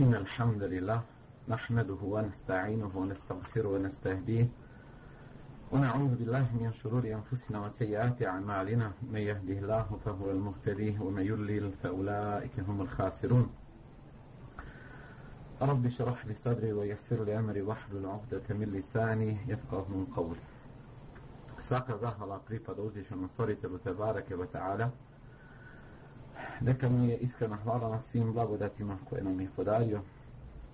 إن الحمد لله نحمده ونستعينه ونستغفره ونستهديه ونعوذ بالله من شرور أنفسنا وسيئات أعمالنا من يهده الله فهو المهتدي ومن يضلل فأولئك هم الخاسرون رب اشرح لي صدري ويسر لي أمري واحلل عقدة من لساني يفقه من قولي Svaka zahvala pripada uzvišenom stvoritelju wa ta'ala. Neka mi je iskrena hvala na svim blagodatima koje nam je podario.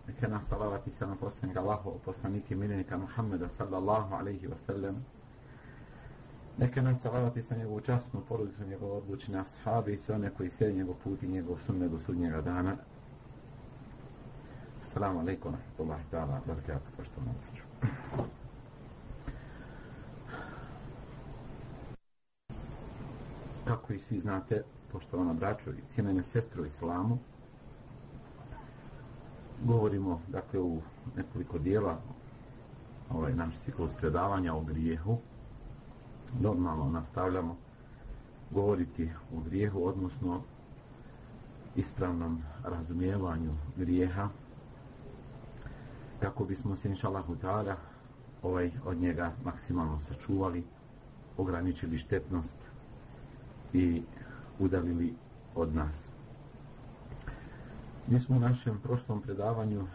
Neka nas salavati se na poslanika Allahu, poslanike miljenika Muhammeda sallallahu alaihi wa sallam. Neka nas salavati sa njegovu časnu porodicu, njegov odlučne ashabi i sve one koji slijedi njegov put i njegov sunne do sudnjega dana. Assalamu alaikum wa rahmatullahi ta'ala wa barakatuh, poštovno. Kako i svi znate, poštovana braćo i cijenene sestre u islamu, govorimo dakle u nekoliko dijela ovaj naš ciklus predavanja o grijehu. Normalno nastavljamo govoriti o grijehu odnosno ispravnom razumijevanju grijeha kako bismo se inša Allahu ovaj od njega maksimalno sačuvali ograničili štetnost i udalili od nas. Mi smo u našem prošlom predavanju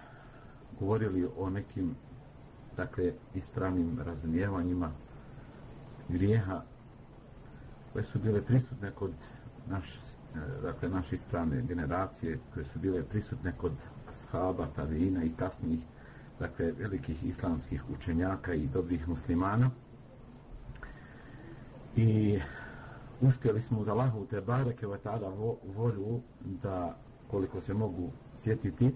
govorili o nekim dakle ispravnim razumijevanjima grijeha koje su bile prisutne kod naš, dakle naše ispravne generacije koje su bile prisutne kod ashaba, tabeina i kasnijih dakle velikih islamskih učenjaka i dobrih muslimana. I uspjeli smo za Allahu te bareke wa ta'ala volju da koliko se mogu sjetiti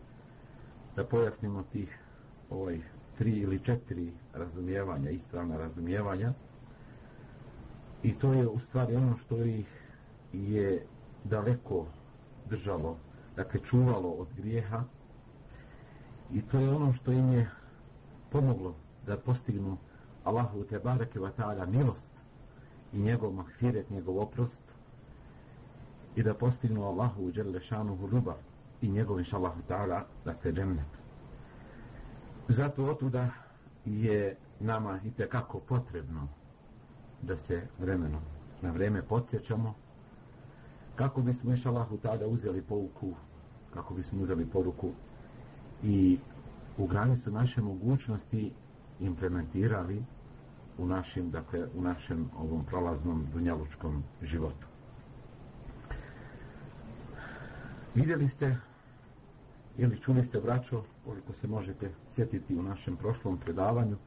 da pojasnimo tih ovaj tri ili četiri razumijevanja, ispravna razumijevanja. I to je u stvari ono što ih je daleko držalo, dakle čuvalo od grijeha. I to je ono što im je pomoglo da postignu Allahu te bareke wa ta'ala milost i njegov mahfiret, njegov oprost i da postignu Allahu u šanuhu ljubav i njegov inša Allahu ta'ala dakle džennet. Zato otuda je nama i kako potrebno da se vremenom na vreme podsjećamo kako bismo inša Allahu ta'ala uzeli pouku kako bismo uzeli poruku i u granicu naše mogućnosti implementirali u našim, dakle, u našem ovom prolaznom dunjalučkom životu. Vidjeli ste ili čuli ste braćo, koliko se možete sjetiti u našem prošlom predavanju,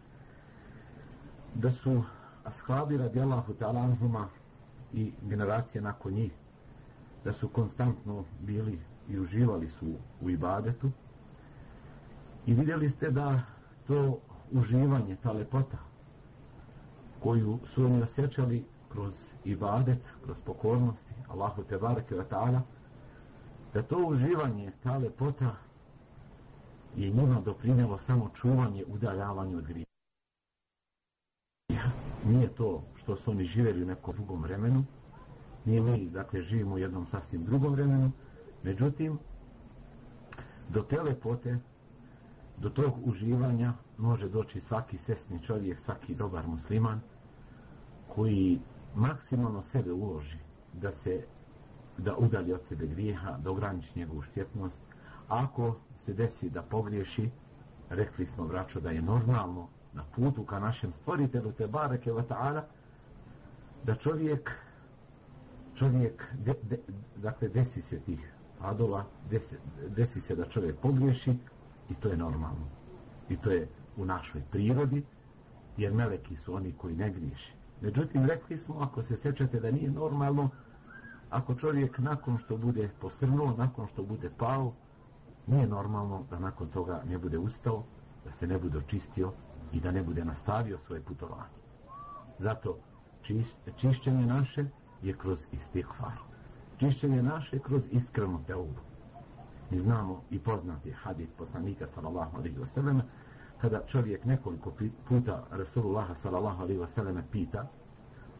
da su ashabi radijallahu ta'ala i generacije nakon njih, da su konstantno bili i uživali su u ibadetu i vidjeli ste da to uživanje, ta lepota koju su oni osjećali kroz ibadet, kroz pokornosti Allahu te bareke wa ta'ala da to uživanje, ta lepota je njima doprinjelo samo čuvanje, udaljavanje od grija. Nije to što su oni živjeli u nekom drugom vremenu, nije mi, dakle, živimo u jednom sasvim drugom vremenu, međutim, do te lepote, do tog uživanja može doći svaki sesni čovjek, svaki dobar musliman, koji maksimalno sebe uloži da se da udalji od sebe grijeha, da ograniči njegovu štjetnost. Ako se desi da pogriješi, rekli smo braćo da je normalno na putu ka našem stvoritelju te bareke wa ta'ala da čovjek čovjek de, dakle desi se tih padova desi, desi se da čovjek pogriješi i to je normalno i to je u našoj prirodi jer meleki su oni koji ne griješi međutim rekli smo ako se sjećate da nije normalno ako čovjek nakon što bude posrnuo, nakon što bude pao, nije normalno da nakon toga ne bude ustao, da se ne bude očistio i da ne bude nastavio svoje putovanje. Zato čišćenje naše je kroz istikvar. Čišćenje naše je kroz iskrenu teubu. Mi znamo i poznati hadis poslanika sallallahu alaihi wa sallam kada čovjek nekoliko puta Rasulullah sallallahu alaihi wa sallam pita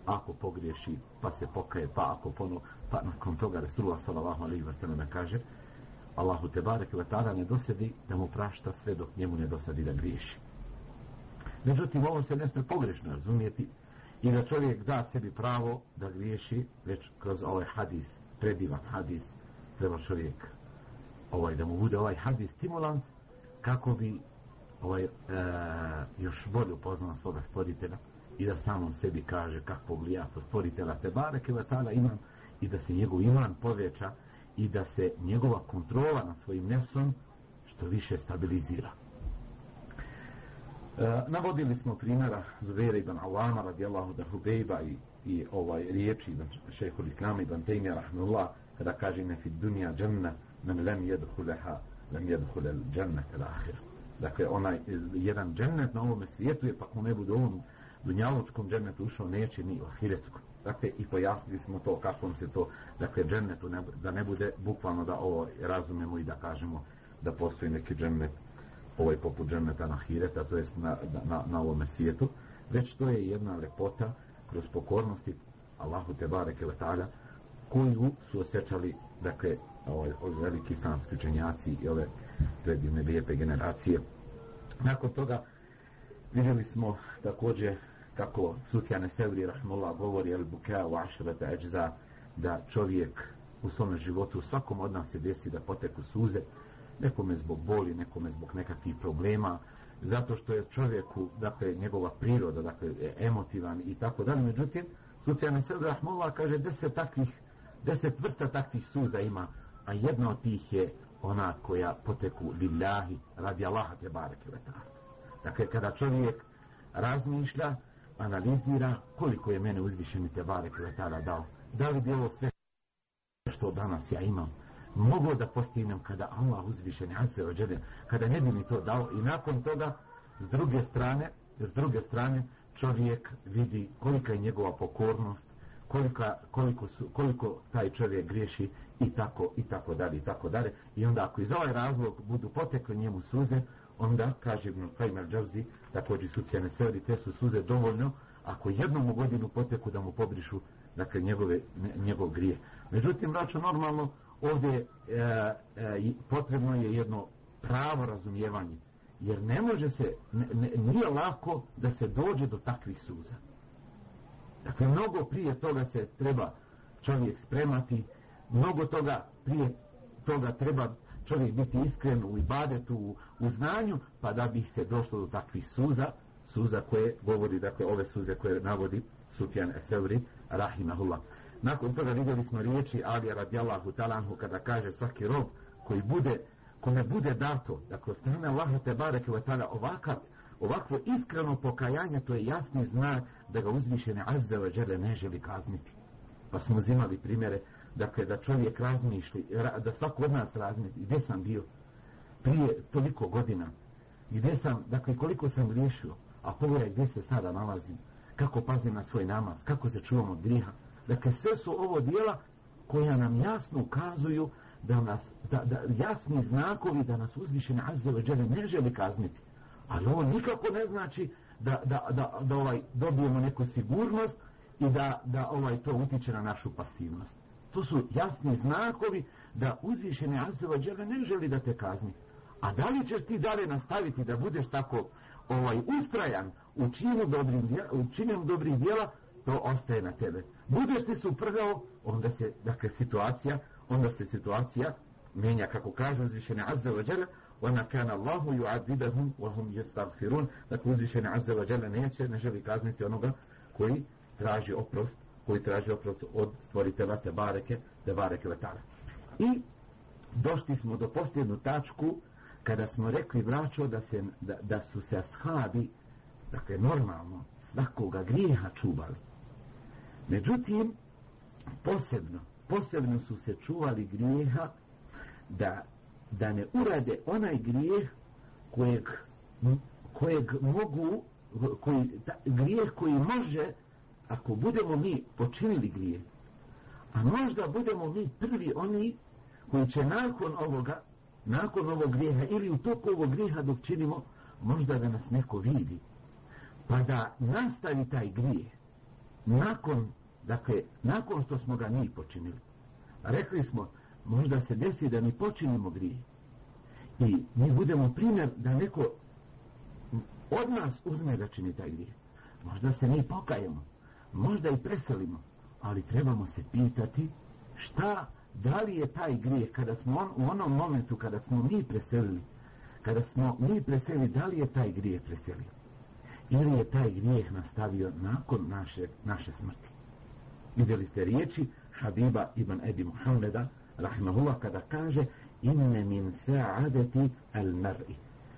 ako pogriješi pa se pokaje pa ako ponu pa nakon toga Resulullah sallallahu alejhi ve sellem kaže Allahu te barek i tada ne dosedi da mu prašta sve dok njemu ne dosadi da griješi. Međutim, ovo se ne smije pogrešno razumijeti i da čovjek da sebi pravo da griješi već kroz ovaj hadis, predivan hadis, treba čovjek ovaj, da mu bude ovaj hadis stimulans kako bi ovaj, e, još bolje upoznao svoga stvoritelja i da samom sebi kaže kakvog li ja to stvoritelja te bareke vatala imam i da se njegov iman poveća i da se njegova kontrola nad svojim nesom što više stabilizira. E, navodili smo primjera Zubeira ibn Awama radijallahu da Hubejba i, i ovaj riječi ibn šehhul Islama ibn Tejmija rahmullah kada kaže ne fi dunja džanna men lem jedhuleha lem jedhule džanna kada ahir. Dakle, onaj jedan džennet na ovome svijetu je pa ko ne bude ovom dunjalučkom džennetu ušao neće ni u ahiretskom. Dakle, i pojasnili smo to kako se to, dakle, džennetu ne, da ne bude bukvalno da ovo razumemo i da kažemo da postoji neki džennet ovaj poput dženneta na hireta, to jest na, na, na ovome svijetu, već to je jedna lepota kroz pokornosti Allahu te bareke koju su osjećali dakle ovaj, ovaj veliki islamski učenjaci i ove predivne lijepe generacije. Nakon toga vidjeli smo također kako Sufjane Sevri Rahmullah govori el buka u ašrata eđza da čovjek u svome životu u svakom od nas se desi da poteku suze nekome zbog boli, nekome zbog nekakvih problema zato što je čovjeku dakle njegova priroda dakle emotivan i tako dalje. Međutim Sufjane Sevri Rahmullah kaže deset takvih deset vrsta takvih suza ima a jedna od tih je ona koja poteku lillahi radi Allaha te bareke dakle kada čovjek razmišlja analizira koliko je mene uzvišeni te barek letala dao. Da li bi ovo sve što danas ja imam mogo da postignem kada Allah uzvišeni ase ođede, kada ne bi mi to dao i nakon toga s druge strane s druge strane čovjek vidi kolika je njegova pokornost kolika, koliko, su, koliko taj čovjek griješi i tako i tako dalje i tako dalje. I onda ako iz ovaj razlog budu potekle njemu suze onda kaže Ibn Qayyim al-Jawzi također su cijene severi te su suze dovoljno ako jednom u godinu poteku da mu pobrišu dakle njegove, njegov grije međutim vraću normalno ovdje e, e, potrebno je jedno pravo razumijevanje jer ne može se ne, ne, nije lako da se dođe do takvih suza dakle mnogo prije toga se treba čovjek spremati mnogo toga prije toga treba čovjek biti iskren u ibadetu, u, u znanju, pa da bi se došlo do takvih suza, suza koje govori, dakle, ove suze koje navodi Sufjan Eseuri, rahimahullah. Nakon toga vidjeli smo riječi Ali radijallahu talanhu kada kaže svaki rob koji bude, kome bude dato, dakle, strane Allaha te bareke ta'ala ovakav, ovakvo iskreno pokajanje, to je jasni znak da ga uzvišene azze wa džele ne želi kazniti. Pa smo uzimali primjere dakle da čovjek razmišlji da svako od nas razmišlji gdje sam bio prije toliko godina gdje sam, dakle koliko sam griješio a pogledaj gdje se sada nalazim kako pazim na svoj namaz kako se čuvam od griha dakle sve su ovo dijela koja nam jasno ukazuju da nas, da, jasni znakovi da nas uzvišene azove džele ne želi kazniti ali ovo nikako ne znači da, da, da, da ovaj dobijemo neku sigurnost i da, da ovaj to utiče na našu pasivnost to su jasni znakovi da uzvišeni Azeva Đele ne želi da te kazni. A da li ćeš ti dalje nastaviti da budeš tako ovaj ustrajan u činu djela, u djela, to ostaje na tebe. Budeš ti suprgao, onda se, dakle, situacija, onda se situacija menja, kako kaže uzvišeni Azeva Đele, kana Allahu yu'adzibahum wa hum yastaghfirun dakle uzvišeni azza wa jalla neće ne želi kazniti onoga koji traži oprost koji traži oprost od stvoritelja te bareke, te bareke letara. I došli smo do posljednu tačku kada smo rekli braćo da, se, da, da su se ashabi dakle normalno svakoga grijeha čuvali. Međutim, posebno, posebno su se čuvali grijeha da, da ne urade onaj grijeh kojeg, kojeg mogu koji, da, grijeh koji može ako budemo mi počinili grije, a možda budemo mi prvi oni koji će nakon ovoga, nakon ovog grijeha ili u toku ovog grijeha dok činimo, možda da nas neko vidi, pa da nastavi taj grije, nakon, dakle, nakon što smo ga mi počinili. Rekli smo, možda se desi da mi počinimo grije. I mi budemo primjer da neko od nas uzme da čini taj grije. Možda se mi pokajemo, možda i preselimo, ali trebamo se pitati šta, da li je taj grije, kada smo on, u onom momentu kada smo mi preselili, kada smo mi preselili, da li je taj grije preselio? Ili je taj grijeh nastavio nakon naše, naše smrti? Vidjeli ste riječi Habiba ibn Ebi Muhammeda, rahimahullah, kada kaže inne min sa'adeti al mar'i.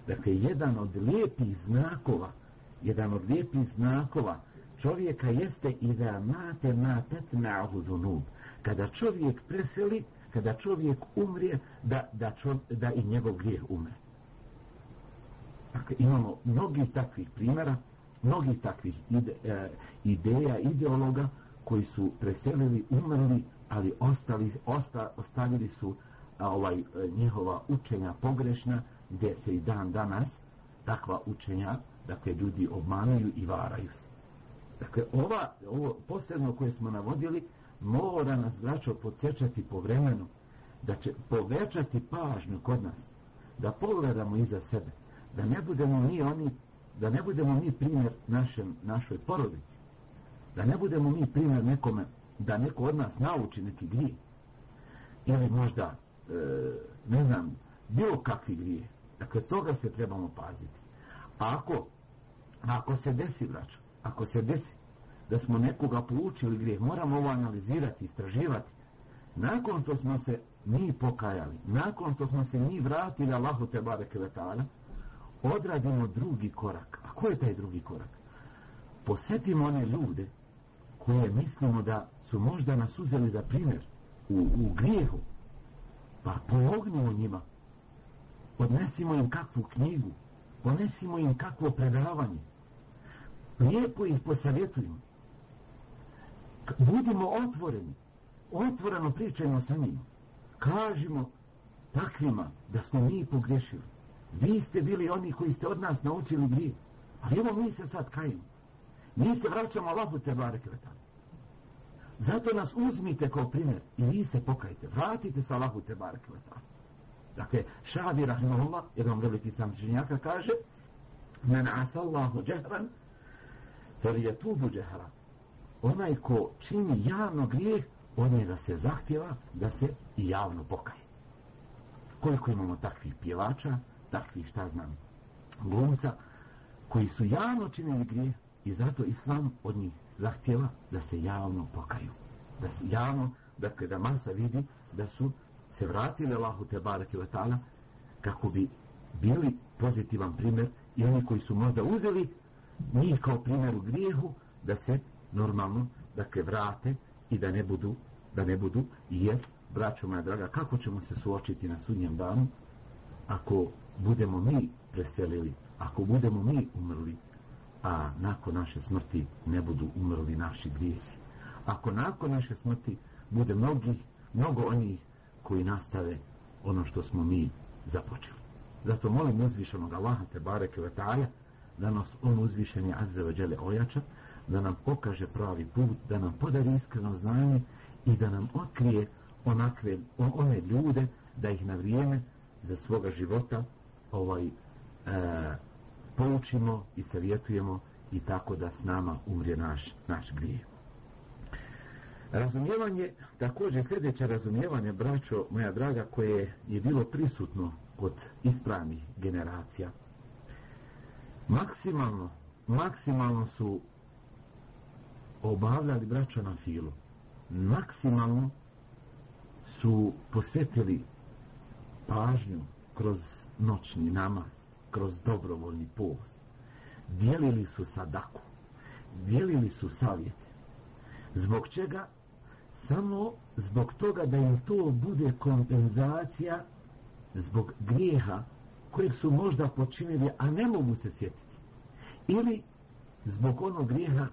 Dakle, jedan od lijepih znakova, jedan od lijepih znakova čovjeka jeste i da mate ma tetma'hu zunub. Kada čovjek preseli, kada čovjek umrije, da, da, čov, da i njegov grijeh umre. Dakle, imamo mnogi takvih primjera, mnogi takvih ide, e, ideja, ideologa koji su preselili, umrli, ali ostali, osta, ostavili su a, ovaj e, njihova učenja pogrešna, gdje se i dan danas takva učenja, dakle, ljudi obmanuju i varaju se. Dakle, ova, ovo posebno koje smo navodili, mora nas, braćo, podsjećati po vremenu, da će povećati pažnju kod nas, da pogledamo iza sebe, da ne budemo mi oni, da ne budemo mi primjer našem, našoj porodici, da ne budemo mi primjer nekome, da neko od nas nauči neki grije, ili možda, e, ne znam, bilo kakvi grije. Dakle, toga se trebamo paziti. A ako, ako se desi, braćo, ako se desi da smo nekoga poučili grijeh, moramo ovo analizirati, istraživati. Nakon to smo se mi pokajali, nakon to smo se mi vratili Allahu te bareke vetala, odradimo drugi korak. A ko je taj drugi korak? Posetimo one ljude koje mislimo da su možda nas uzeli za primjer u, u grijehu, pa pomognimo njima. Odnesimo im kakvu knjigu, ponesimo im kakvo predavanje, lijepo ih posavjetujemo. Budimo otvoreni, otvoreno pričajmo sa njima. Kažimo takvima da smo mi pogrešili. Vi ste bili oni koji ste od nas naučili grije. Ali evo mi se sad kajimo. Mi se vraćamo Allahu te bareke Zato nas uzmite kao primjer i vi se pokajte. Vratite se Allahu te bareke Dakle, Šabi Rahimahullah, jedan veliki sam činjaka, kaže Men asallahu džehran Fel je tubu džehra. Onaj ko čini javno grijeh, je da se zahtjeva da se i javno pokaje. Koliko imamo takvih pjevača, takvih šta znam, glumca, koji su javno činili grijeh i zato Islam od njih zahtjeva da se javno pokaju. Da se javno, dakle da masa vidi da su se vratili Allahu te barake ta'ala kako bi bili pozitivan primjer i oni koji su možda uzeli njih kao primjer u grijehu da se normalno dakle vrate i da ne budu da ne budu jer braćo moja draga kako ćemo se suočiti na sudnjem danu ako budemo mi preselili ako budemo mi umrli a nakon naše smrti ne budu umrli naši grijesi. Ako nakon naše smrti bude mnogih mnogo onih koji nastave ono što smo mi započeli. Zato molim uzvišenog Allaha te bareke ta'ala da nas on uzvišeni azze ojača, da nam pokaže pravi put, da nam podari iskreno znanje i da nam otkrije onakve, one ljude, da ih na vrijeme za svoga života ovaj e, poučimo i savjetujemo i tako da s nama umrije naš, naš grije. Razumijevanje, također sljedeće razumijevanje, braćo moja draga, koje je bilo prisutno kod ispravnih generacija, maksimalno, maksimalno su obavljali braća na filu. Maksimalno su posjetili pažnju kroz noćni namaz, kroz dobrovoljni post. Dijelili su sadaku, dijelili su savjete. Zbog čega? Samo zbog toga da im to bude kompenzacija zbog grijeha kojeg su možda počinili, a ne mogu se sjetiti. Ili zbog onog grijeha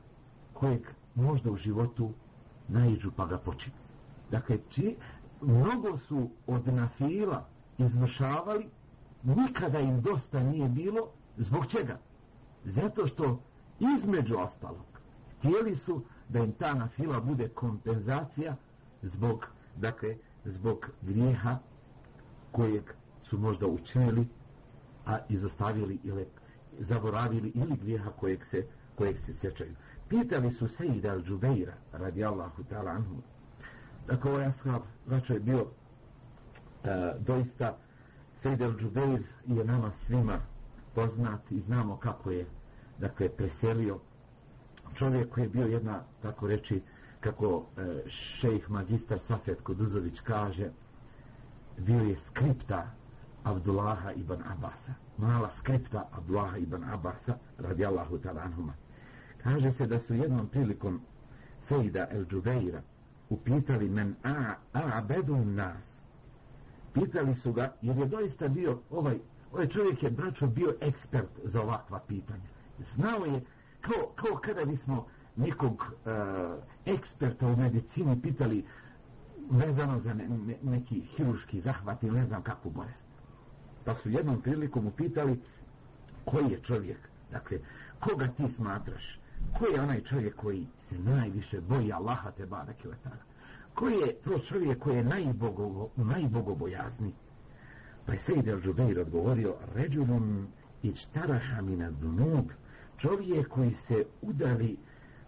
kojeg možda u životu naiđu pa ga počinu. Dakle, či, mnogo su od nafila izvršavali, nikada im dosta nije bilo, zbog čega? Zato što između ostalog, htjeli su da im ta nafila bude kompenzacija zbog, dakle, zbog grijeha kojeg su možda učinili, a izostavili ili zaboravili ili grijeha kojeg se, kojeg se sjećaju. Pitali su Sejida al-Džubeira, radi Allahu ta'ala anhu. Dakle, ovaj ashab, je bio uh, doista Sejid al-Džubeir je nama svima poznat i znamo kako je dakle preselio. Čovjek koji je bio jedna tako reći kako e, šejh magistar Safet Koduzović kaže bio je skripta Abdullaha ibn Abasa. Mala skripta Abdullaha ibn Abasa radijallahu ta'ala anhuma. Kaže se da su jednom prilikom Sejida el Džubeira upitali men a, a nas pitali su ga jer je doista bio ovaj ovaj čovjek je braćo bio ekspert za ovakva pitanja? Znao je kao, kao kada bismo nekog uh, eksperta u medicini pitali vezano za ne, ne, neki hiruški zahvat ili ne znam kakvu bolest. Pa su jednom prilikom upitali koji je čovjek? Dakle koga ti smatraš? Ko je onaj čovjek koji se najviše boji Allaha te barake letara koji je to čovjek koji je najbogo, najbogobojazni? Pa je Sejid el-đubeir odgovorio ređulun ičtaraha mina dunub. Čovjek koji se udali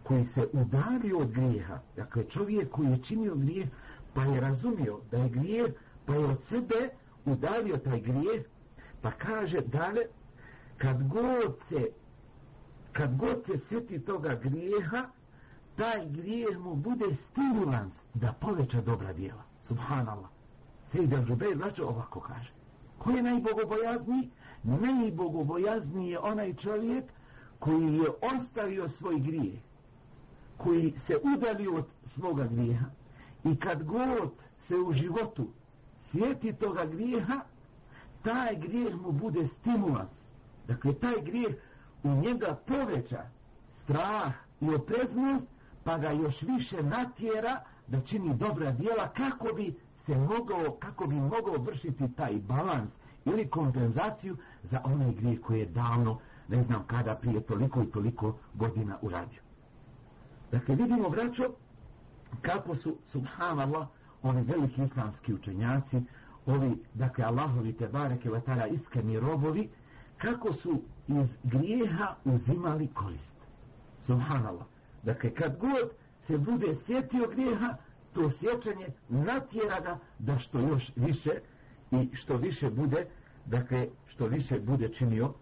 koji se udali od grijeha. Dakle čovjek koji je činio grijeh pa je razumio da je grijeh pa je od sebe udalio taj grijeh. Pa kaže dalje kad god se kad god se sjeti toga grijeha taj grijeh mu bude stimulans da poveća dobra djela. Subhanallah. Sejid al-đubeir znači ovako kaže. Ko je najbogobojazniji? Najbogobojazniji je onaj čovjek koji je ostavio svoj grijeh, koji se udalio od svoga grijeha i kad god se u životu sjeti toga grijeha, taj grijeh mu bude stimulans. Dakle, taj grijeh u njega poveća strah i opreznost, pa ga još više natjera da čini dobra dijela kako bi se mogao, kako bi mogao vršiti taj balans ili kompenzaciju za onaj grijeh koji je davno ne znam kada prije toliko i toliko godina uradio. Dakle, vidimo, braćo, kako su, subhanallah, ovi veliki islamski učenjaci, ovi, dakle, Allahovi te bareke vatara iskreni robovi, kako su iz grijeha uzimali korist. Subhanallah. Dakle, kad god se bude sjetio grijeha, to sjećanje natjera ga da što još više i što više bude, dakle, što više bude činio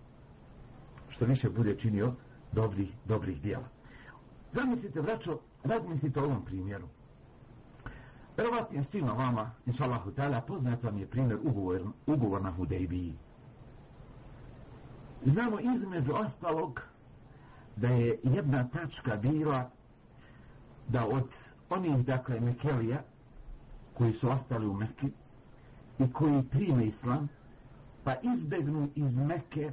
što više bude činio dobrih, dobrih dijela. Zamislite, vraćo, razmislite o ovom primjeru. Verovatno je svima vama, inša ta'ala, poznat vam je primjer ugovor, ugovor na Hudejbiji. Znamo između ostalog da je jedna tačka bila da od onih, dakle, Mekelija koji su ostali u Mekke i koji prime islam, pa izbegnu iz Mekke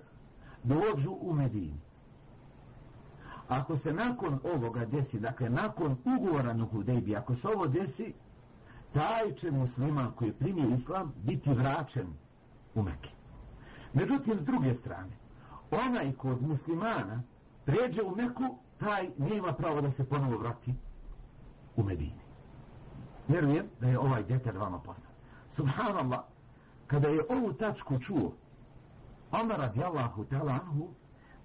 dođu u Medinu. Ako se nakon ovoga desi, dakle nakon ugovora na Hudejbi, ako se ovo desi, taj će musliman koji primije islam biti vraćen u Mekke. Međutim, s druge strane, onaj kod muslimana pređe u Meku, taj nema pravo da se ponovo vrati u Medini. Vjerujem da je ovaj detalj vama poznat. Subhanallah, kada je ovu tačku čuo, Omer radijallahu ta'ala anhu,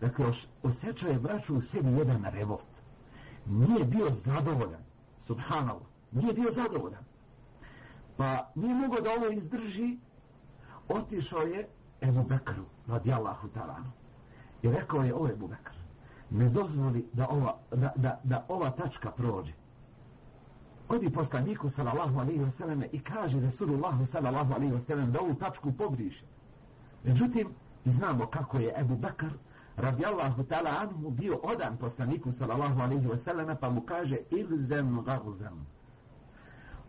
dakle, osjećao je braću u sebi jedan revolt. Nije bio zadovoljan, subhanallah, nije bio zadovoljan. Pa nije mogo da ovo izdrži, otišao je Ebu Bekru, radijallahu ta'ala anhu. I rekao je ovo Ebu ne dozvoli da ova, da, da, da ova tačka prođe. Odi poslaniku sallallahu alaihi wa sallam i kaže Resulullahu sallallahu alaihi wa sallam da ovu tačku pobriše. Međutim, znamo kako je Ebu Bakar radijallahu ta'ala anhu bio odan poslaniku sallallahu alaihi wa sallam pa mu kaže ilzem gavzem.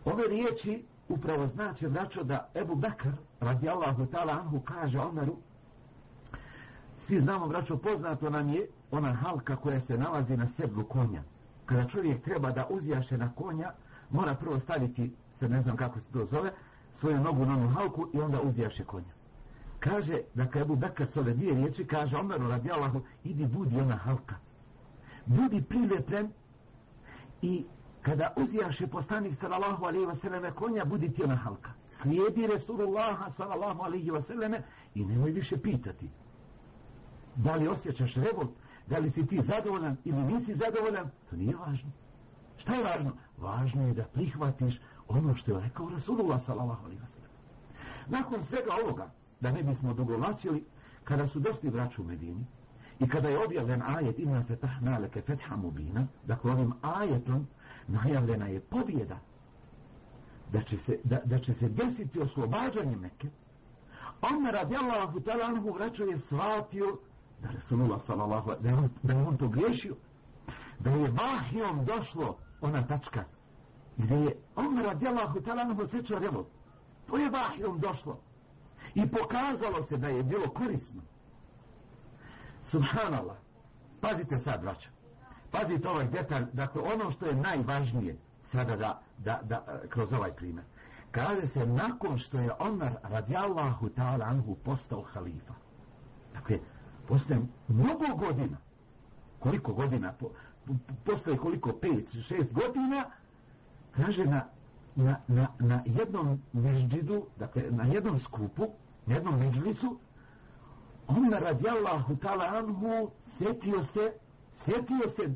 Ove riječi upravo znači vraćo da Ebu Bakar radijallahu ta'ala anhu kaže Omeru svi znamo vraćo poznato nam je ona halka koja se nalazi na sedlu konja. Kada čovjek treba da uzjaše na konja mora prvo staviti se ne znam kako se to zove svoju nogu na onu halku i onda uzjaše konja kaže da kad Ebu Bekr s ove dvije riječi kaže Omeru radi Allahu idi budi ona halka budi prilepen i kada uzijaše poslanik sallallahu alaihi wasallam konja, budi ti ona halka. Slijedi Resulullaha sallallahu alaihi wasallam i nemoj više pitati. Da li osjećaš revolt, da li si ti zadovoljan ili nisi zadovoljan, to nije važno. Šta je važno? Važno je da prihvatiš ono što je rekao Rasulullah sallallahu alaihi. Nakon svega ovoga, da ne bismo dogovlačili, kada su došli vraću u Medini, i kada je objavljen ajet inna fetahna leke fetha mubina, dakle ovim ajetom najavljena je pobjeda da će se, da, će se desiti oslobađanje Mekke, on radijallahu ta'ala anhu vraćao je shvatio da Resulullah sallallahu da je, on, da je to griješio, da je vahijom došlo ona tačka gdje je on radijallahu ta'ala anhu osjećao revolt. To je vahijom došlo. I pokazalo se da je bilo korisno. Subhanallah. Pazite sad, braća. Pazite ovaj detalj. Dakle, ono što je najvažnije sada da, da, da kroz ovaj primjer. Kaže se, nakon što je Omar radijallahu ta'ala anhu postao halifa. Dakle, posle mnogo godina, koliko godina, po, po, posle koliko, pet, šest godina, kaže na, na, na, na jednom međđidu, dakle, na jednom skupu, na jednom međlisu, Omer radijallahu ta'ala anhu sjetio se, sjetio se,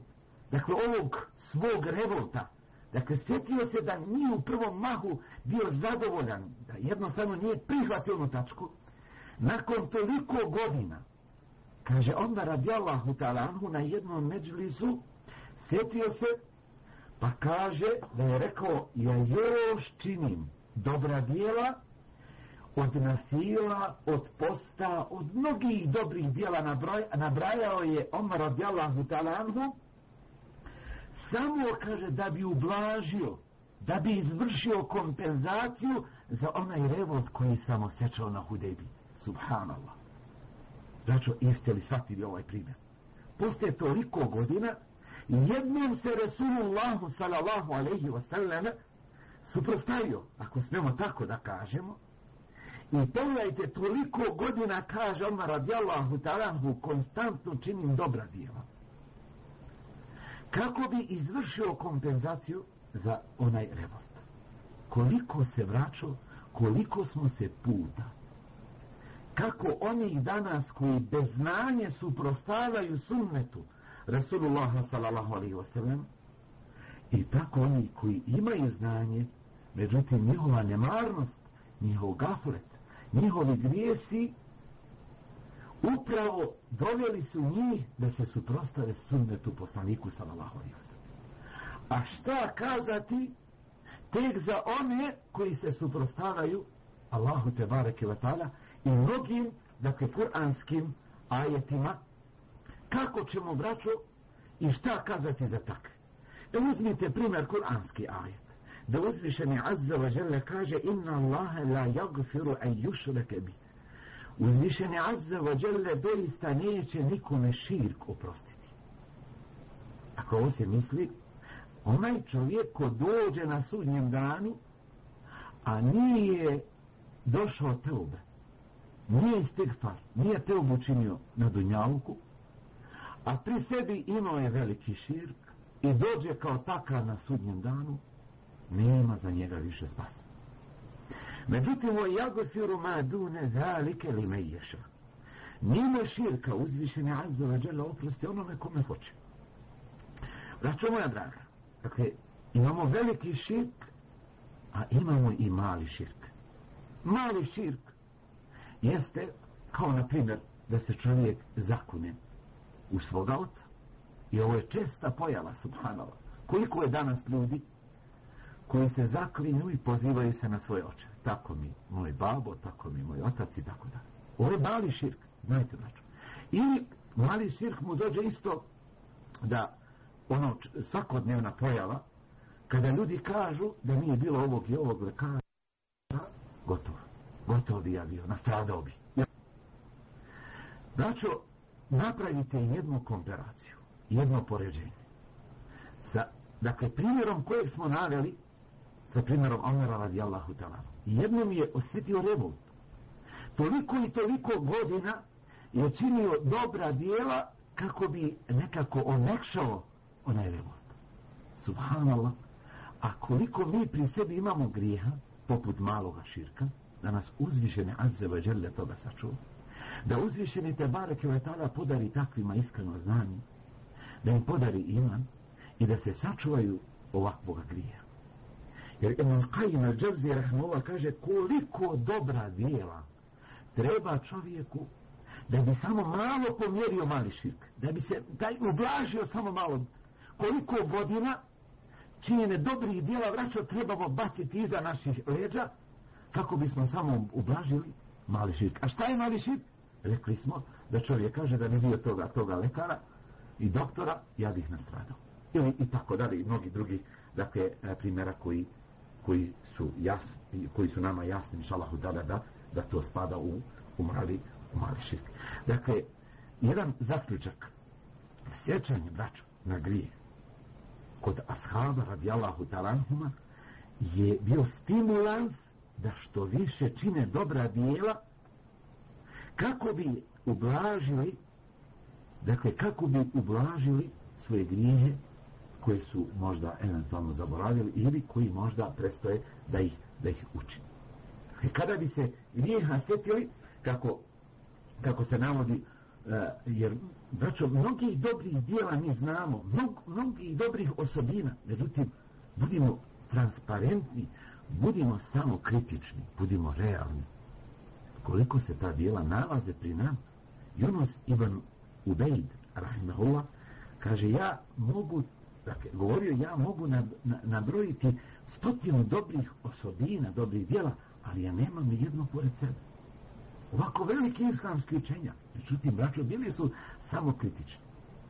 dakle, ovog svog revolta, dakle, sjetio se da nije u prvom mahu bio zadovoljan, da jednostavno nije prihvatio onu tačku, nakon toliko godina, kaže Omer radijallahu ta'ala na jednom međlisu, sjetio se, pa kaže da je rekao, ja još činim dobra dijela, od nasila, od posta, od mnogih dobrih dijela nabrajao je Omar radijallahu talanhu, samo kaže da bi ublažio, da bi izvršio kompenzaciju za onaj revolt koji sam osjećao na Hudebi. Subhanallah. Znači, jeste li shvatili ovaj primjer? Poslije toliko godina, jednom se Resulullahu sallallahu alaihi wasallam suprostavio, ako smemo tako da kažemo, I pogledajte, toliko godina kaže Omar radijallahu talanhu, konstantno činim dobra djela. Kako bi izvršio kompenzaciju za onaj revolt? Koliko se vraćao, koliko smo se puta. Kako oni danas koji bez znanje suprostavaju sunnetu Rasulullah sallallahu alaihi wasallam i tako oni koji imaju znanje, međutim njihova nemarnost, njihov gaflet, njihovi grijesi upravo doveli su njih da se suprostave sunnetu poslaniku sallallahu alejhi ve A šta kazati tek za one koji se suprostavaju Allahu te bareke ve taala i mnogim dakle kuranskim ajetima kako ćemo braćo i šta kazati za takve da uzmite primjer kuranski ajet da uzvišeni Azza wa Jalla kaže inna Allahe la jagfiru en yušreke bi. Uzvišeni Azza wa Jalla doista neće nikome širk oprostiti. Ako ovo se misli, onaj čovjek ko dođe na sudnjem danu, a nije došao teube, nije stigfar, nije teobu činio na dunjavku, a pri sebi imao je veliki širk i dođe kao takav na sudnjem danu, nema za njega više spasa. Međutim, o jagofiru ma dune zalike li me ješa. Nima širka uzvišenja Azzova džela oprosti onome kome hoće. Braćo moja draga, dakle, imamo veliki širk, a imamo i mali širk. Mali širk jeste, kao na primjer, da se čovjek zakune u svoga oca. I ovo je česta pojava, subhanallah. Koliko je danas ljudi koji se zaklinju i pozivaju se na svoje oče. Tako mi moj babo, tako mi moj otac i tako da. Ovo je mali širk, znajte braću. Ili mali širk mu dođe isto da ono svakodnevna pojava kada ljudi kažu da nije bilo ovog i ovog lekara gotovo. Gotovo bi ja bio, nastradao bi. Braćo, napravite jednu komparaciju, jedno poređenje. Sa, dakle, primjerom kojeg smo naveli sa primjerom Omera radijallahu ta'ala. Jednom je osjetio revolt. Toliko i toliko godina je činio dobra dijela kako bi nekako onekšao onaj revolt. Subhanallah. A koliko mi pri sebi imamo grijeha, poput maloga širka, da nas uzvišene azzeva dželle toga sačuva, da uzvišeni te bareke u etala podari takvima iskreno znanje, da im podari iman i da se sačuvaju ovakvog grija. Jer Ibn Qajim al-Džavzi rahmullah kaže koliko dobra dijela treba čovjeku da bi samo malo pomjerio mali širk, da bi se taj ublažio samo malo koliko godina činjene dobrih dijela vraća trebamo baciti iza naših leđa kako bismo samo ublažili mali širk. A šta je mali širk? Rekli smo da čovjek kaže da ne bio toga, toga lekara i doktora, ja bih nastradao. Ili i tako dalje, i mnogi drugi, dakle, e, primjera koji, koji su jasni, koji su nama jasni, inšalahu, da, da, da, to spada u, u mali, u mali širk. Dakle, jedan zaključak, sjećanje, braćo, na grije, kod ashaba radijallahu talanhuma, je bio stimulans da što više čine dobra dijela kako bi ublažili dakle kako bi ublažili svoje grijehe koje su možda eventualno zaboravili ili koji možda prestoje da ih, da ih uči. Dakle, kada bi se grijeha sjetili kako, kako se navodi uh, jer braćo, mnogih dobrih dijela mi znamo mnog, mnogih dobrih osobina međutim, budimo transparentni budimo samo kritični budimo realni. Koliko se ta dijela nalaze pri nam? Yunus ibn Ubejd rahimahullah kaže ja mogu dakle, govorio ja mogu nabrojiti na, na stotinu dobrih osobina dobrih dijela ali ja nemam ni jedno pored sebe. Ovako veliki islamski učenja. Međutim braćo bili su samo kritični.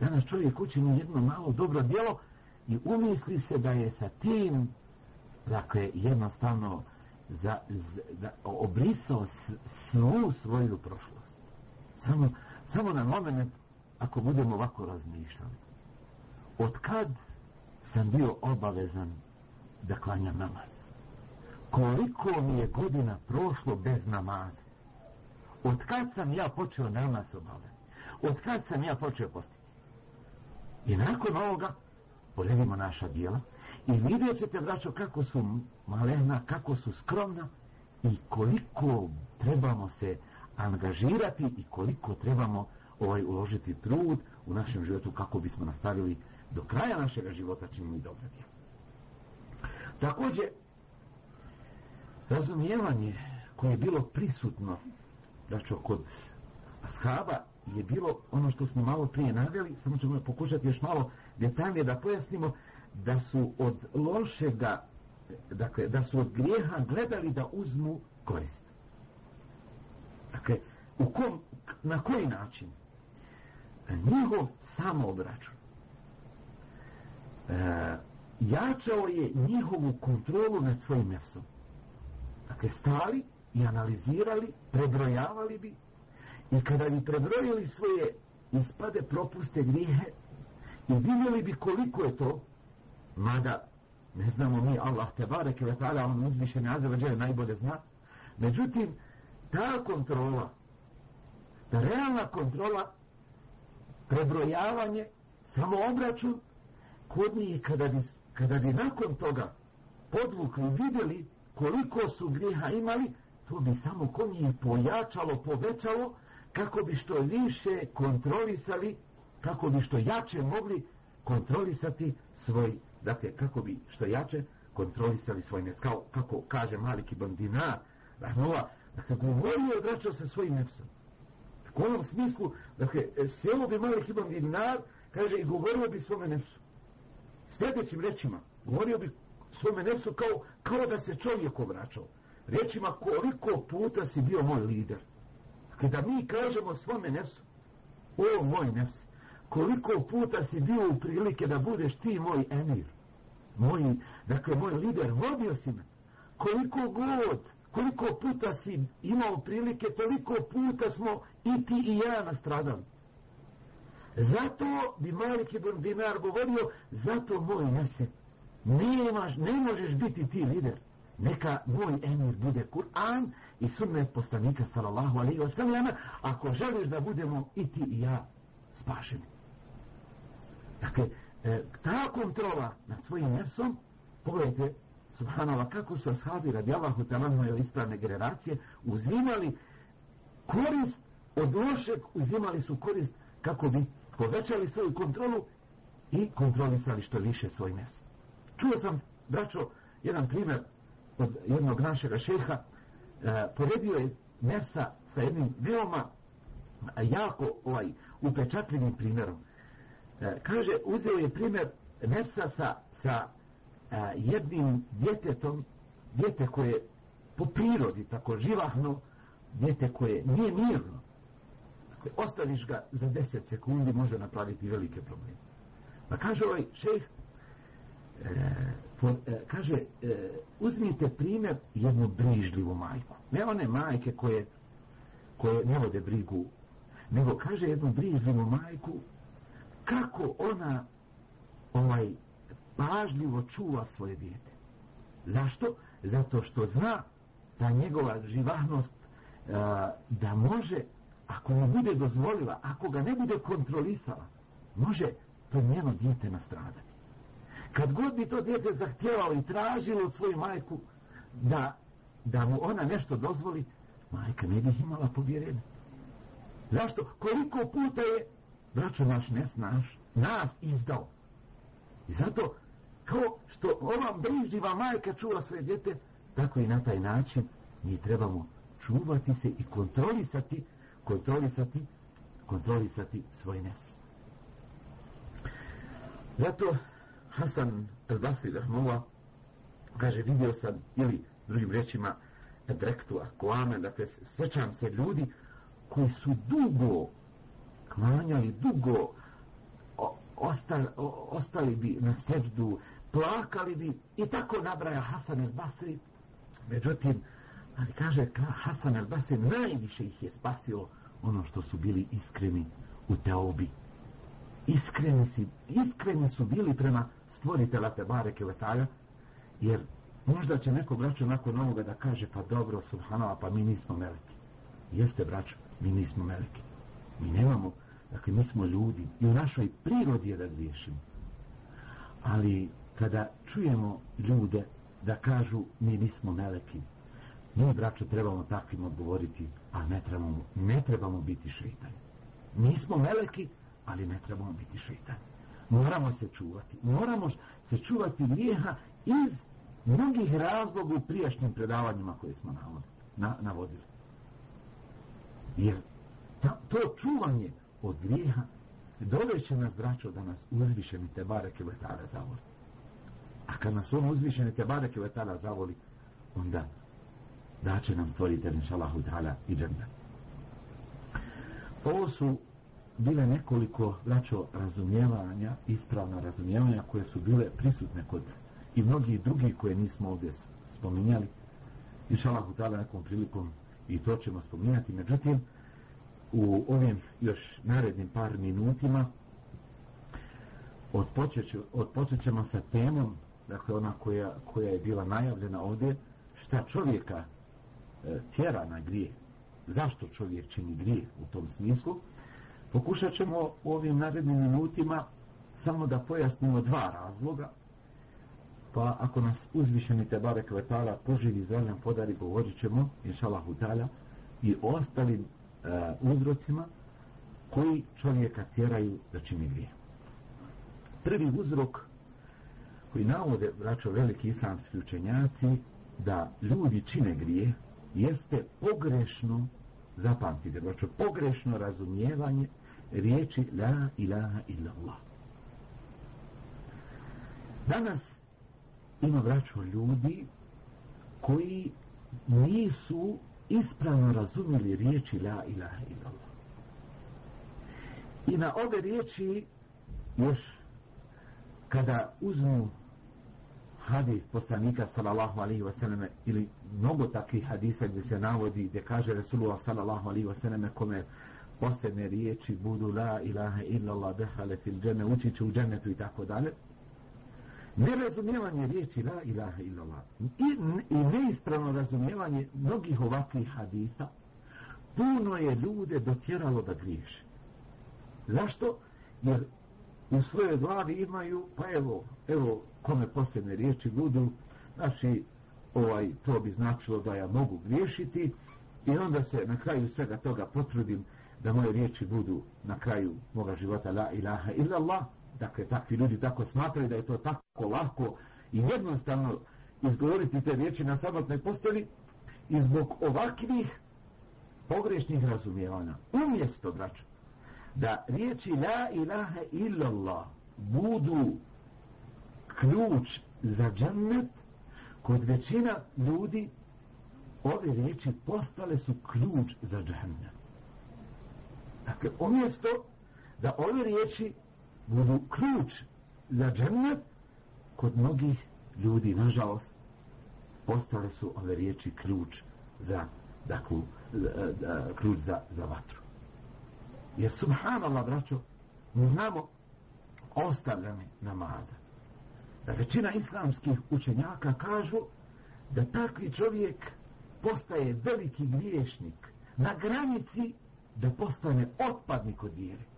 Danas čovjek učini jedno malo dobro dijelo i umisli se da je sa tim dakle jednostavno za, za, obrisao svu svoju prošlost. Samo, samo na moment, ako budemo ovako razmišljali, od kad sam bio obavezan da klanjam namaz? Koliko mi je godina prošlo bez namaza? Od kad sam ja počeo namaz obavljati? Od kad sam ja počeo postiti? I nakon ovoga, poredimo naša dijela, I vidjet ćete, braćo, kako su malena, kako su skromna i koliko trebamo se angažirati i koliko trebamo ovaj uložiti trud u našem životu kako bismo nastavili do kraja našeg života činili dobro djelo. Također, razumijevanje koje je bilo prisutno, braćo, kod ashaba je bilo ono što smo malo prije naveli, samo ćemo pokušati još malo detaljnije da pojasnimo, da su od lošega dakle, da su od grijeha gledali da uzmu korist. Dakle, u kom, na koji način? Njihov samoobračun e, jačao je njihovu kontrolu nad svojim nefsom. Dakle, stali i analizirali, prebrojavali bi i kada bi prebrojili svoje ispade, propuste, grijehe i vidjeli bi koliko je to mada ne znamo mi Allah te bareke ve taala on uzvišeni azza ve najbolje zna. Međutim ta kontrola ta realna kontrola prebrojavanje samo obračun kod njih kada bi, kada bi nakon toga podvukli vidjeli koliko su grijeha imali to bi samo kod njih pojačalo povećalo kako bi što više kontrolisali kako bi što jače mogli kontrolisati svoj dakle, kako bi što jače kontrolisali svoj nes, kao, kako kaže Maliki Bandina, Rahmova, dakle, govorio je vraćao se svojim nefsom. U onom smislu, dakle, sjelo bi Maliki Bandinar, kaže, i govorio bi svome nefsu. Sljedećim rečima, govorio bi svome nefsu kao, kao da se čovjek obraćao. Rečima, koliko puta si bio moj lider. Dakle, da mi kažemo svome nefsu, o moj nefs, koliko puta si bio u prilike da budeš ti moj emir? Moj, dakle moj lider vodio si me. Koliko god koliko puta si imao prilike toliko puta smo i ti i ja nastradali. Zato bi Malik ibn Dinar govorio zato moj nese nemaš, ne možeš biti ti lider. Neka moj emir bude Kur'an i sunnet poslanika sallallahu alaihi wa sallam. Ako želiš da budemo i ti i ja spašeni Dakle, e, ta kontrola nad svojim nefsom pogledajte, subhanallah, kako su ashabi radi Allahu talanho ispravne generacije uzimali korist od lošeg, uzimali su korist kako bi povećali svoju kontrolu i kontrolisali što više svoj mes. Čuo sam, braćo, jedan primjer od jednog našega šeha, e, poredio je nefsa sa jednim veoma jako ovaj, upečatljivim primjerom. E, kaže, uzeo je primjer nefsa sa, sa a, jednim djetetom, djete koje po prirodi tako živahno, djete koje nije mirno. Dakle, ostaviš ga za 10 sekundi, može napraviti velike probleme. Pa kaže ovaj šejh, e, e, kaže, e, uzmite primjer jednu brižljivu majku. Ne one majke koje, koje ne vode brigu, nego kaže jednu brižljivu majku, kako ona ovaj pažljivo čuva svoje dijete. Zašto? Zato što zna ta njegova živahnost uh, da može, ako mu bude dozvolila, ako ga ne bude kontrolisala, može to njeno dijete nastradati. Kad god bi to dijete zahtjevalo i tražilo od svoju majku da, da mu ona nešto dozvoli, majka ne bi imala povjerenje. Zašto? Koliko puta je, braćo naš ne znaš, nas izdao. I zato kao što ova brižljiva majka čuva svoje djete, tako i na taj način mi trebamo čuvati se i kontrolisati, kontrolisati, kontrolisati svoj nes. Zato Hasan al-Basri rahmullah kaže vidio sam ili drugim rečima drektu akoame, dakle sećam se ljudi koji su dugo klanjali, dugo ostali, bi na seždu, plakali bi i tako nabraja Hasan el Basri. Međutim, ali kaže Hasan el Basri najviše ih je spasio ono što su bili iskreni u teobi. Iskreni, si, iskreni su bili prema stvoritela te bareke letala, jer možda će neko braćo nakon ovoga da kaže pa dobro, subhanala, pa mi nismo meleki. Jeste braćo, mi nismo meleki. Mi nemamo, dakle mi smo ljudi i u našoj prirodi je da griješimo. Ali kada čujemo ljude da kažu mi nismo meleki, mi braćo trebamo takvim odgovoriti, a ne trebamo, ne trebamo biti šeitani. Nismo meleki, ali ne trebamo biti šeitani. Moramo se čuvati. Moramo se čuvati grijeha iz mnogih razloga u prijašnjim predavanjima koje smo navodili, na, navodili. Jer to čuvanje od grijeha doveće nas, braćo, da nas uzvišeni te bareke letara zavoli. A kad nas on uzvišeni te bareke letara zavoli, onda da će nam stvoriti inšalahu ta'ala i dženda. Ovo su bile nekoliko braćo razumijevanja, ispravna razumijevanja koje su bile prisutne kod i mnogi drugi koje nismo ovdje spominjali. Inšalahu ta'ala nekom prilikom i to ćemo spominjati. Međutim, u ovim još narednim par minutima odpočet ćemo sa temom dakle ona koja, koja je bila najavljena ovdje šta čovjeka e, tjera na grije zašto čovjek čini grije u tom smislu? Pokušat ćemo u ovim narednim minutima samo da pojasnimo dva razloga pa ako nas uzvišeni Tebare Kvetala poživi zdravljam podari govorit ćemo inša Allahu i ostalim uzrocima koji čovjeka tjeraju da čini grije. Prvi uzrok koji navode, braćo, veliki islamski učenjaci, da ljudi čine grije, jeste pogrešno, zapamtite, braćo, pogrešno razumijevanje riječi La ilaha illallah. Danas ima, braćo, ljudi koji nisu ispravno razumjeli riječi la ilaha illallah. I na ove riječi još kada uzmu hadis poslanika sallallahu alaihi wa sallam ili mnogo takvih hadisa gdje se navodi gdje kaže Resulullah sallallahu alaihi wa sallam kome posljedne riječi budu la ilaha illallah dehale fil džene ući će u dženetu i tako dalje nerazumijevanje riječi la ilaha illallah i, i neispravno razumijevanje mnogih ovakvih hadisa puno je ljude dotjeralo da griješe zašto? jer u svojoj glavi imaju, pa evo, evo, kome posljedne riječi budu, znači, ovaj, to bi značilo da ja mogu griješiti i onda se na kraju svega toga potrudim da moje riječi budu na kraju moga života la ilaha illa Allah. Dakle, takvi ljudi tako smatraju da je to tako lako i jednostavno izgovoriti te riječi na sabotnoj posteli i zbog ovakvih pogrešnih razumijevanja. Umjesto, braćo, da riječi la ilaha illallah budu ključ za džennet, kod većina ljudi ove riječi postale su ključ za džennet. Dakle, umjesto da ove riječi budu ključ za džennet, kod mnogih ljudi, nažalost, postale su ove riječi ključ za dakle, ključ za, za vatru. Jer subhanallah, braćo, mi znamo ostavljanje namaza. Da većina islamskih učenjaka kažu da takvi čovjek postaje veliki griješnik na granici da postane otpadnik od vjere.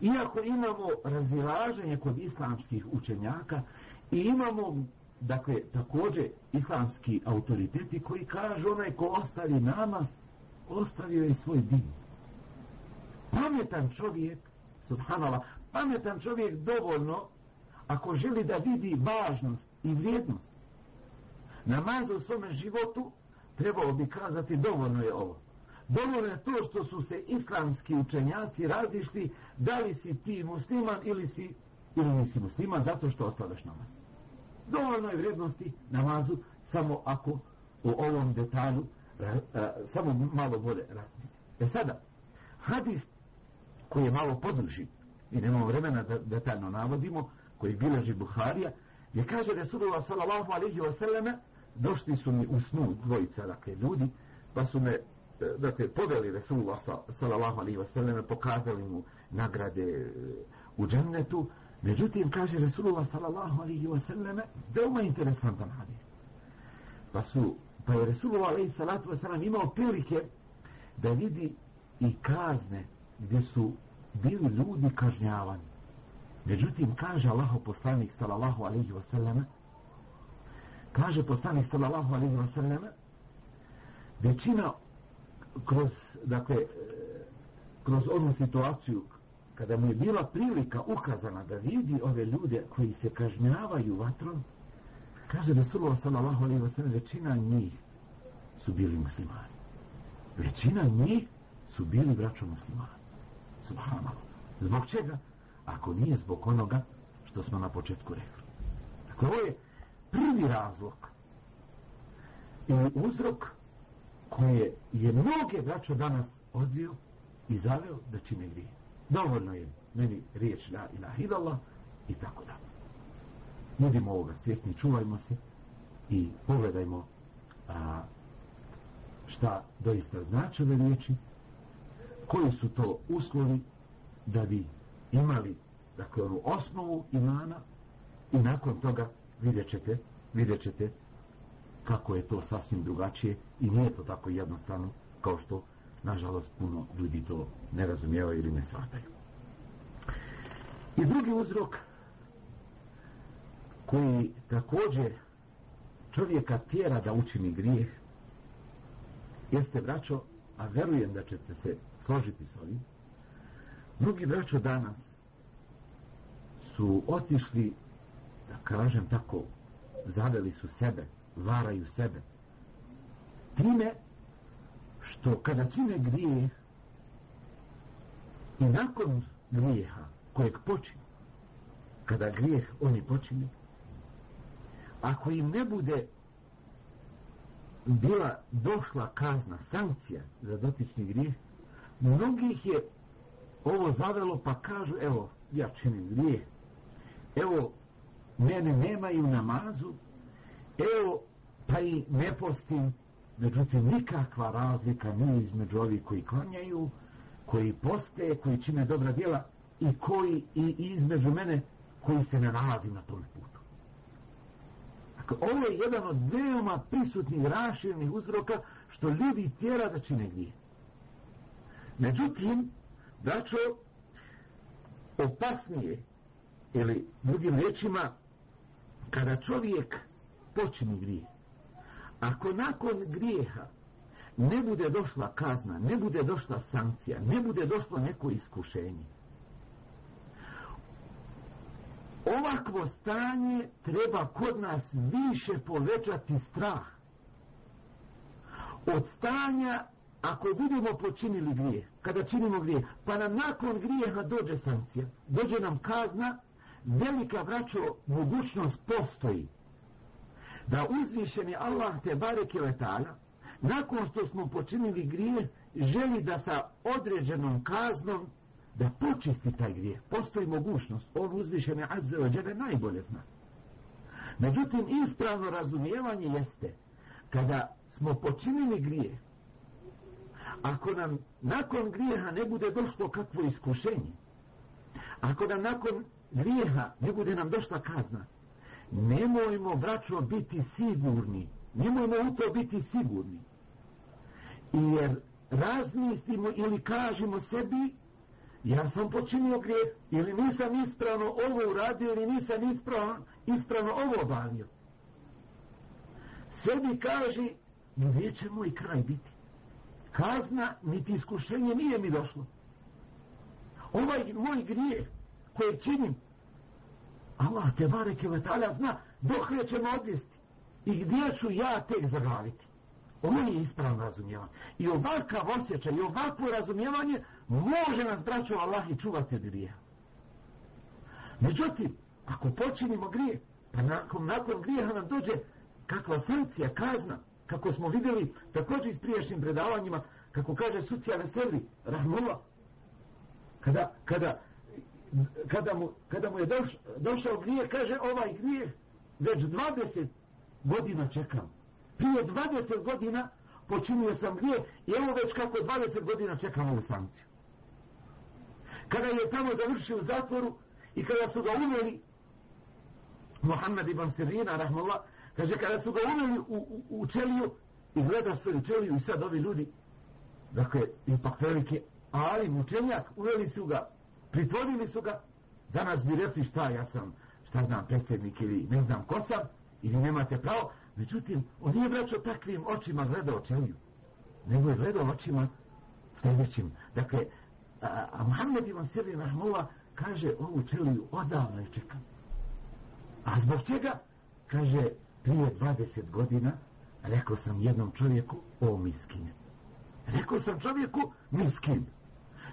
Iako imamo razilaženje kod islamskih učenjaka i imamo dakle također islamski autoriteti koji kažu onaj ko ostavi namaz ostavio je svoj din. Pametan čovjek subhanallah pametan čovjek dovoljno ako želi da vidi važnost i vrijednost namaza u svome životu trebalo bi kazati dovoljno je ovo dovoljno je to što su se islamski učenjaci razišli da li si ti musliman ili si ili nisi musliman zato što ostavljaš namaz dovoljno je vrijednosti namazu samo ako u ovom detalju a, a, samo malo bolje razmisli. E sada, hadis koji je malo podruži i nemamo vremena da detaljno navodimo, koji bileži Buharija, je kaže Resulullah sallallahu alaihi došli su mi u snu dvojica, dakle, ljudi, pa su me, dakle, poveli Resulullah sallallahu alaihi wa sallame, pokazali mu nagrade u džennetu, Međutim, kaže Resulullah sallallahu alaihi wa sallame, veoma interesantan hadis. Pa su, pa je Resulullah alaihi salatu wa sallam imao prilike da vidi i kazne gdje su bili ljudi kažnjavani. Međutim, kaže Allah poslanik sallallahu alaihi wa sallame, kaže poslanik sallallahu alaihi wa sallame, većina kroz, dakle, kroz onu situaciju kada mu je bila prilika ukazana da vidi ove ljude koji se kažnjavaju vatrom, kaže Resulullah sallallahu alaihi wa sallam, većina njih su bili muslimani. Većina njih su bili braćo muslimani. Subhanallah. Zbog čega? Ako nije zbog onoga što smo na početku rekli. Dakle, ovo je prvi razlog i uzrok koje je mnoge braćo danas odvio i zaveo da čine grije dovoljno je meni riječ la ilaha illallah i tako da. Budimo ovoga svjesni, čuvajmo se i pogledajmo a, šta doista znači ove riječi, koji su to uslovi da bi imali dakle onu osnovu imana i nakon toga vidjet ćete, vidjet ćete kako je to sasvim drugačije i nije to tako jednostavno kao što nažalost puno ljudi to ne razumijevaju ili ne shvataju. I drugi uzrok koji također čovjeka tjera da učini grijeh jeste braćo, a verujem da ćete se složiti s ovim, mnogi braćo danas su otišli, da kažem tako, zaveli su sebe, varaju sebe. Time što kada čine grijeh i nakon grijeha kojeg počinu, kada grijeh oni počinu, ako im ne bude bila došla kazna, sankcija za dotični grijeh, mnogih je ovo zavelo pa kažu, evo, ja činim grijeh, evo, mene nemaju namazu, evo, pa i ne postim, Međutim, nikakva razlika nije između ovih koji klanjaju, koji poste, koji čine dobra djela i koji i između mene koji se ne nalazi na tom putu. Dakle, ovo je jedan od veoma prisutnih raširnih uzroka što ljudi tjera da čine grije. Međutim, braćo, opasnije ili drugim rečima kada čovjek počini grije ako nakon grijeha ne bude došla kazna, ne bude došla sankcija, ne bude došlo neko iskušenje. Ovakvo stanje treba kod nas više povećati strah. Od stanja ako budemo počinili grije, kada činimo grije, pa nam nakon grijeha dođe sankcija, dođe nam kazna, velika vraćo mogućnost postoji da uzvišeni Allah te bareke letala nakon što smo počinili grije želi da sa određenom kaznom da počisti taj grije postoji mogućnost. On uzvišeni azze ođene najbolje zna. Međutim ispravno razumijevanje jeste kada smo počinili grije ako nam nakon grijeha ne bude došlo kakvo iskušenje ako nam nakon grijeha ne bude nam došla kazna nemojmo braćo biti sigurni. Nemojmo u to biti sigurni. Jer razmislimo ili kažemo sebi ja sam počinio grijeh ili nisam ispravno ovo uradio ili nisam ispravno, ispravno ovo obavio. Sebi kaže gdje će moj kraj biti? Kazna niti iskušenje nije mi došlo. Ovaj moj grijeh koji činim Allah te bareke letala zna dok ćemo odvesti i gdje ću ja tek zaglaviti ovo je ispravno razumijevanje. I ovakav osjećaj i ovakvo razumijevanje može nas braćo Allah i čuvati od grija međutim ako počinimo grije pa nakon, nakon grijeha nam dođe kakva sankcija, kazna kako smo vidjeli također iz priješnjim predavanjima kako kaže Sucija Veseli Rahmullah kada, kada kada mu, kada mu je doš, došao grije, kaže ovaj grije već 20 godina čekam. Prije 20 godina počinio sam grije i evo već kako 20 godina čekam ovu sankciju. Kada je tamo završio u zatvoru i kada su ga uveli Muhammed ibn Sirina, rahmallah, kaže kada su ga uveli u, u, u čeliju i gleda svoju čeliju i sad ovi ljudi dakle, ipak velike ali mučenjak, uveli su ga pritvorili su ga. Danas bi rekli šta ja sam šta znam predsjednik ili ne znam ko sam ili nemate pravo. Međutim on nije braćo takvim očima gledao čeliju nego je gledao očima sljedećim. Dakle a, a Muhammed Ivan Sirri Rahmullah kaže ovu čeliju odavno je čekam a zbog čega? Kaže prije 20 godina rekao sam jednom čovjeku o miskine rekao sam čovjeku miskin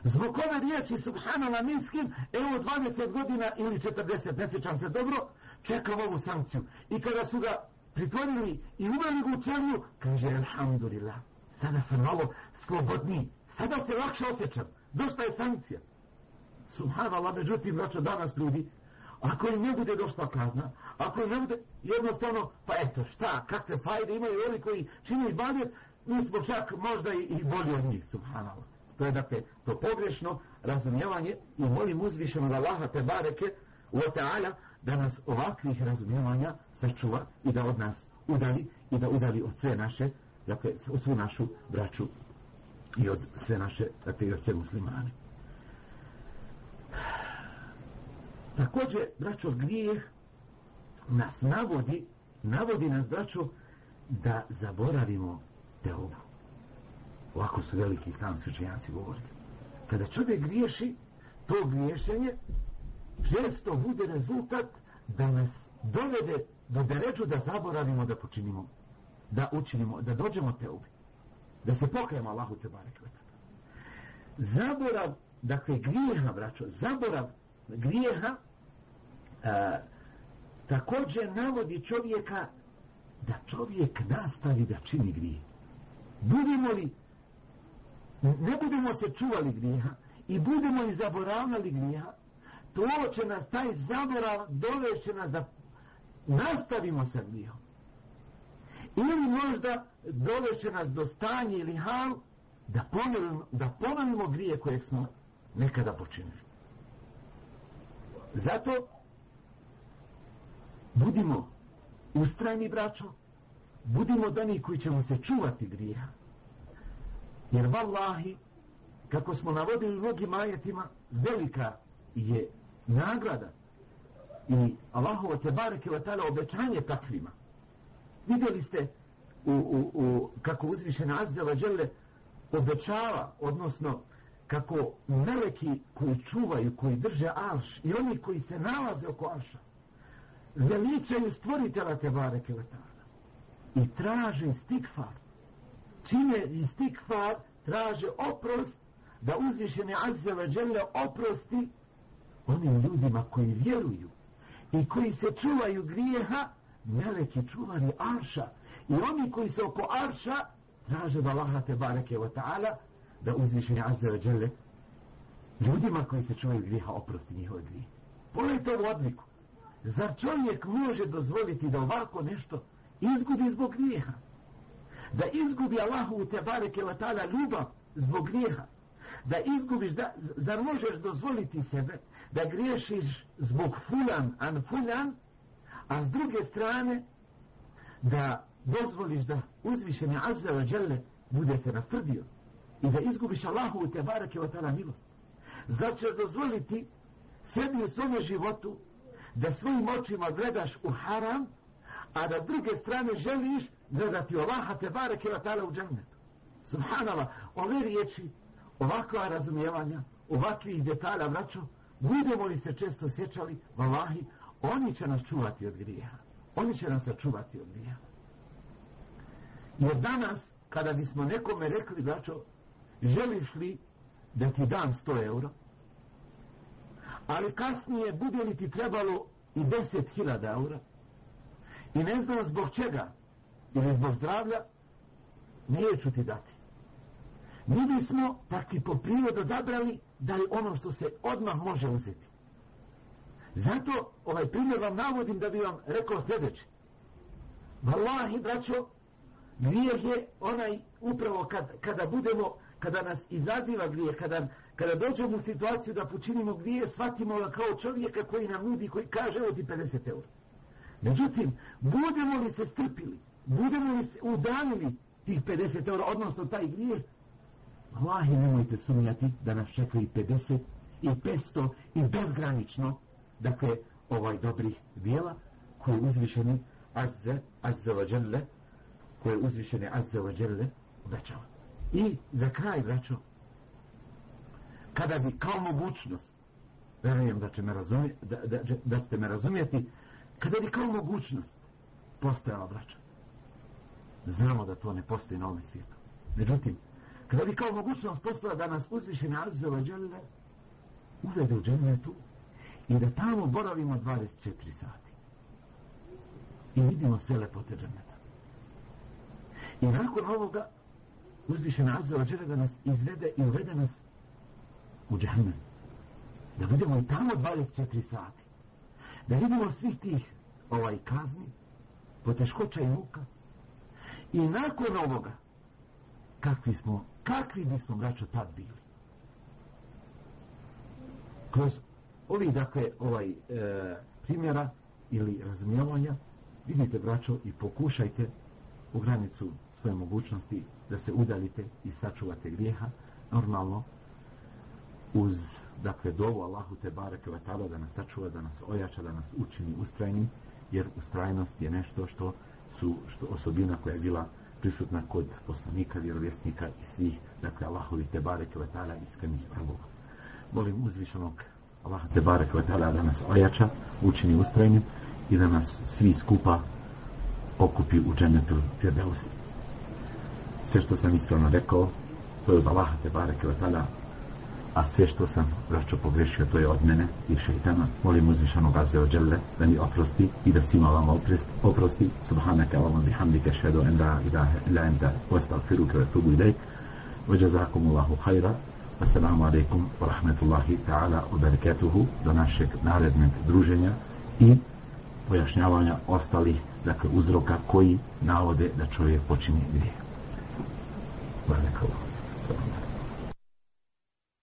Zbog ove riječi subhanallah miskin, evo 20 godina ili 40, ne sjećam se dobro, čekam ovu sankciju. I kada su ga pritvorili i uveli ga u čelju, kaže, alhamdulillah, sada sam malo slobodniji, sada se lakše osjećam, došla je sankcija. Subhanallah, međutim, vraća danas ljudi, ako im ne bude došla kazna, ako im ne bude jednostavno, pa eto, šta, kakve fajde imaju oni koji čini ibadet, mi smo čak možda i, i bolji od njih, subhanallah. To je dakle to pogrešno razumijevanje i molim uzvišenog Allaha te bareke u ta'ala da nas ovakvih razumijevanja sačuva i da od nas udali i da udali od sve naše dakle od svu našu braću i od sve naše dakle i od sve muslimane. Također, braćo, grijeh nas navodi, navodi nas, braćo, da zaboravimo teobu. Ovako su veliki islamski učenjaci govorili. Kada čovjek griješi, to griješenje često bude rezultat da nas dovede do deređu da zaboravimo da počinimo, da učinimo, da dođemo te ubi. Da se pokajemo Allahu te barek. Zaborav, dakle grijeha, braćo, zaborav grijeha a, također navodi čovjeka da čovjek nastavi da čini grije. Budimo li ne budemo se čuvali grijeha i budemo i zaboravljali grijeha, to će nas taj zaborav dovešće nas da nastavimo sa grijehom. Ili možda dovešće nas do stanja ili hal da ponovimo, da ponovimo grije koje smo nekada počinili. Zato budimo ustrajni braćo, budimo dani koji ćemo se čuvati grijeha. Jer vallahi, kako smo navodili mnogim ajetima, velika je nagrada i Allahovo te bareke wa ta'ala obećanje takvima. Vidjeli ste u, u, u, kako uzvišena Azza Jelle obećava, odnosno kako meleki koji čuvaju, koji drže arš i oni koji se nalaze oko arša veličaju stvoritela te bareke ta'ala i traže stikfar čine stikfar traže oprost da uzvišeni Azza Jelle oprosti onim ljudima koji vjeruju i koji se čuvaju grijeha meleki čuvari arša. I oni koji se oko arša traže da Allah te bareke wa ta'ala da uzvišeni Azza wa ljudima koji se čuvaju grijeha oprosti njihove grije. Pogledajte ovu odliku. Zar čovjek može dozvoliti da ovako nešto izgubi zbog grijeha da izgubi Allahu te bareke wa ta'ala ljubav zbog grijeha da izgubiš da, zar možeš dozvoliti sebe da griješiš zbog fulan an fulan a s druge strane da dozvoliš da uzvišeni Azza wa Jelle bude se nastrdio i da izgubiš Allahu te barake wa ta'ala milost. Zar ćeš dozvoliti sebi u svome životu da svojim očima gledaš u haram, a da druge strane želiš gledati Allaha te barake wa ta'ala u džennetu. Subhanallah, ove riječi, ovakva razumijevanja, ovakvih detalja, braćo, budemo li se često sjećali, vallahi, oni će nas čuvati od grijeha. Oni će nas sačuvati od grijeha. Jer danas, kada bismo nekome rekli, braćo, želiš li da ti dam 100 euro, ali kasnije bude li ti trebalo i 10.000 eura, i ne znam zbog čega, ili zbog zdravlja, neću ti dati. Mi bismo takvi po prirodu odabrali da je ono što se odmah može uzeti. Zato ovaj primjer vam navodim da bi vam rekao sljedeće. Wallahi, braćo, grijeh je onaj upravo kad, kada budemo, kada nas izaziva grijeh, kada, kada dođemo u situaciju da počinimo grijeh, shvatimo ga kao čovjeka koji nam nudi, koji kaže evo ti 50 eura. Međutim, budemo li se strpili, budemo li se udanili tih 50 eura, odnosno taj grijeh, Allahi nemojte sumnjati da nas čekaju 50 i 500 i bezgranično, dakle, ovaj dobrih dijela koji je uzvišeni azze, azze wa dželle, koji je uzvišeni azze wa dželle obećava. I za kraj, braćo, kada bi kao mogućnost, verujem da, će me razumije, da, da, da ćete me razumijeti, kada bi kao mogućnost postojala, braćo, znamo da to ne postoji na ovom svijetu. Međutim, kada bi kao mogućnost postala da nas uzvišeni azze wa dželle uvede u džennetu i da tamo boravimo 24 sati i vidimo sve lepote džaneta. I nakon ovoga uzvišena Azza žele da nas izvede i uvede nas u džannen. Da vidimo i tamo 24 sati. Da vidimo svih tih ovaj kazni, poteškoća i muka. I nakon ovoga, kakvi smo, kakvi bismo braćo tad bili. Kroz ovi dakle ovaj e, primjera ili razumijevanja vidite braćo i pokušajte u granicu svoje mogućnosti da se udaljite i sačuvate grijeha normalno uz dakle dovu Allahu te bareke ve taala da nas sačuva da nas ojača da nas učini ustrajnim jer ustrajnost je nešto što su što osobina koja je bila prisutna kod poslanika, vjerovjesnika i svih, dakle, Allahovi te bareke ve taala iskrenih robova. Molim uzvišenog Allah te barek ve taala da nas ojača, učini ustrajnim i da nas svi skupa okupi u džennetu Firdausi. Sve što sam ispravno rekao, to je od Allah te barek ve taala a sve što sam braćo pogrešio, to je od mene i šeitana. Molim uzvišanog Azze o Đelle da mi oprosti i da svima vam oprosti. oprosti. Subhanaka Allahum bihamdika šedu en la ilaha illa enta ostagfiruka ve tubu ilaik. Vajazakum Allahu hajra. Assalamu alaikum wa rahmetullahi ta'ala wa barakatuhu do našeg narednog druženja i pojašnjavanja ostalih dakle, uzroka koji navode da čovjek počini grije. Barakallahu. Assalamu.